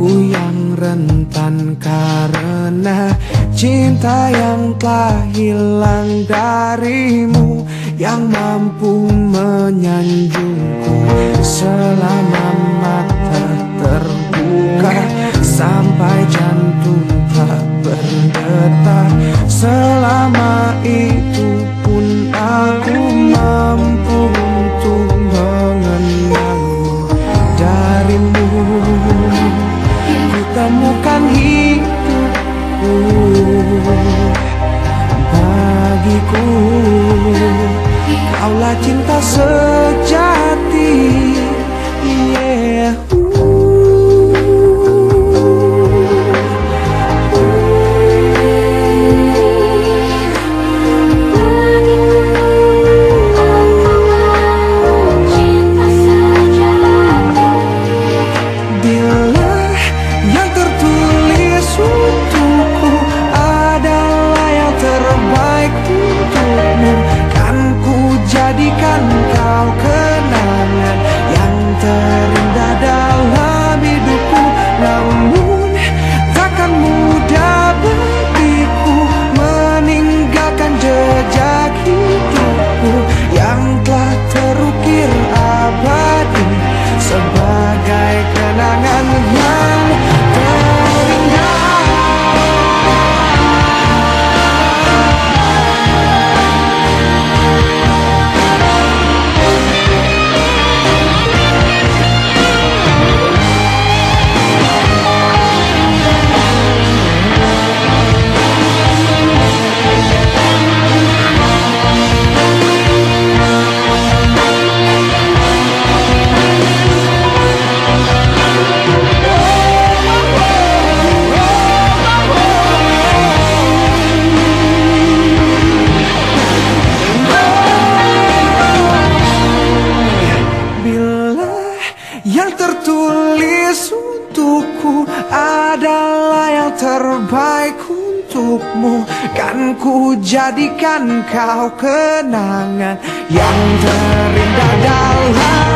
Aku yang rentan karena cinta yang telah hilang darimu Yang mampu menyanjungku selama mata cinta sejati yang tertulis untukku adalah yang terbaik untukmu. Kan ku jadikan kau kenangan yang terindah dalam